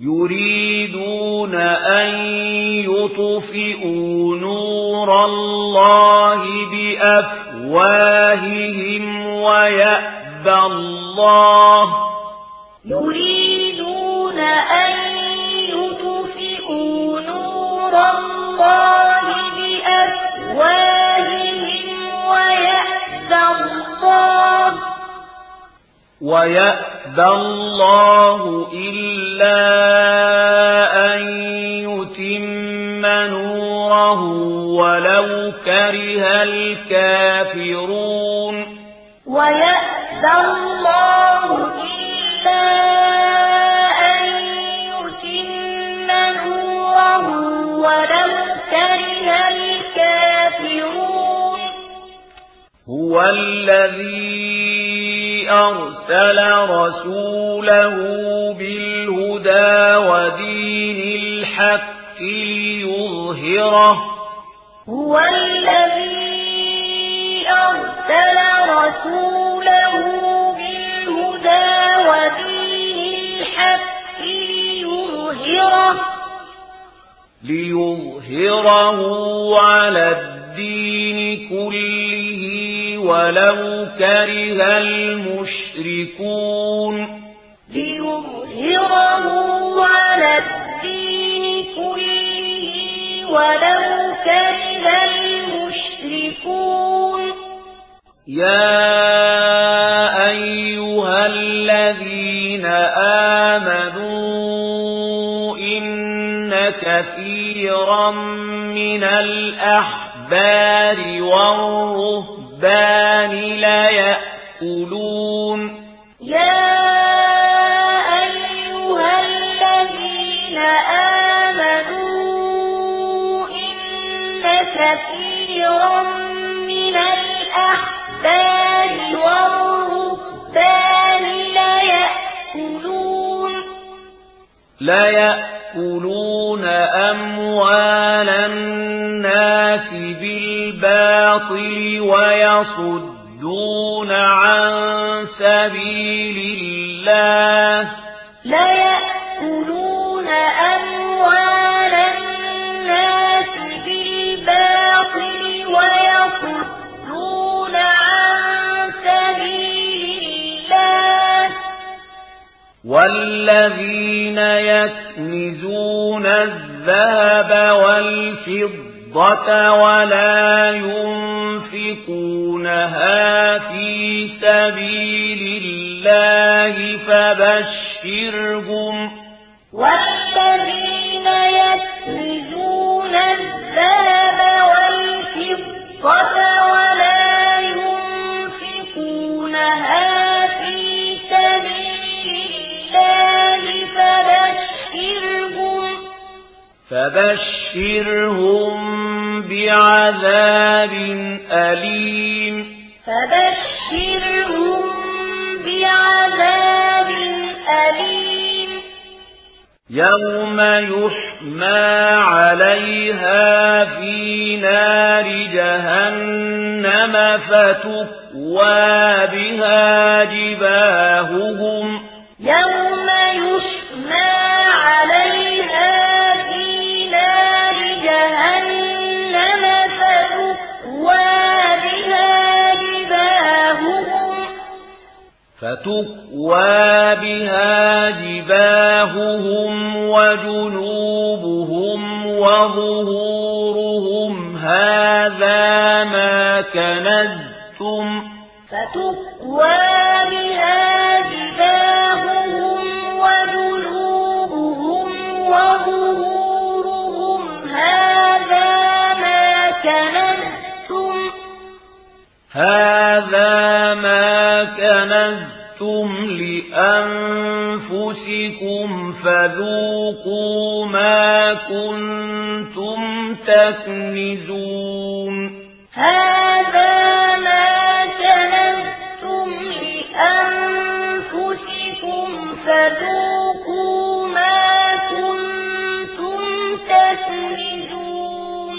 يريدون أن يطفئوا نور الله بأفواههم ويأبى الله يريدون وَيَأْبَى اللَّهُ إِلَّا أَن يُتِمَّ نُورَهُ وَلَوْ كَرِهَ الْكَافِرُونَ وَيَأْبَى اللَّهُ إِلَّا أَن يُتِمَّ نُورَهُ وَلَوْ كَرِهَ الْكَافِرُونَ هُوَ الَّذِي أرسل رسوله بالهدى ودين الحق ليظهره هو الذي أرسل رسوله بالهدى ودين الحق ليظهره ليظهره على الدين كله ولو كره المشركون. ليظهره على الدين كله ولو كره المشركون. يا أيها الذين آمنوا إن كثيرا من الأحبار والرهب الرهبان لا يأكلون يا أيها الذين آمنوا إن كثيرا من الأحبار والرهبان لا يأكلون لا يأكلون أموالا ويصدون عن سبيل الله. لا يأكلون أموال الناس بالباطل ويصدون عن سبيل الله. والذين يكنزون الذهب والفضة الْفِضَّةَ وَلَا يُنْفِقُونَهَا فِي سَبِيلِ اللَّهِ فَبَشِّرْهُمْ وَالَّذِينَ يَكْنِزُونَ الذَّهَبَ وَالْفِضَّةَ وَلَا يُنْفِقُونَهَا فِي سَبِيلِ اللَّهِ فَبَشِّرْهُمْ فَبَشِّرْهُمْ بعذاب أليم فبشرهم بعذاب أليم يوم يحمى عليها في نار جهنم فتكوى بها جباههم فتكوى بها جباههم وجنوبهم وظهورهم. هذا ما كنزتم. فتكوى بها جباههم وجنوبهم وظهورهم. هذا ما كنزتم. هذا كنزتم لأنفسكم فذوقوا ما كنتم تكنزون هذا ما كنزتم لأنفسكم فذوقوا ما كنتم تكنزون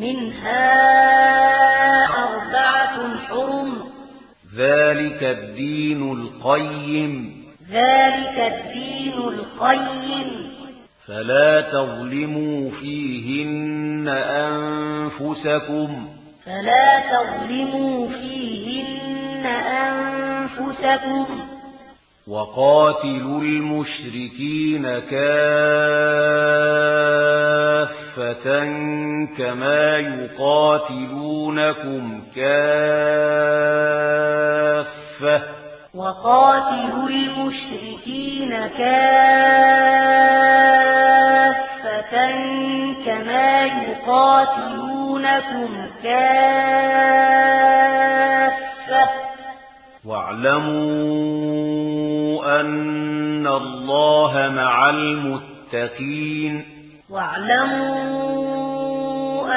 منها أربعة حرم. ذلك الدين القيم. ذلك الدين القيم. فلا تظلموا فيهن أنفسكم. فلا تظلموا فيهن أنفسكم. وقاتلوا المشركين كافة كما يقاتلونكم كافة وقاتلوا المشركين كافة كما يقاتلونكم كافة واعلموا أن الله مع المتقين. واعلموا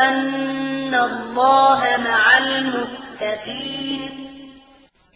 أن الله مع المتقين.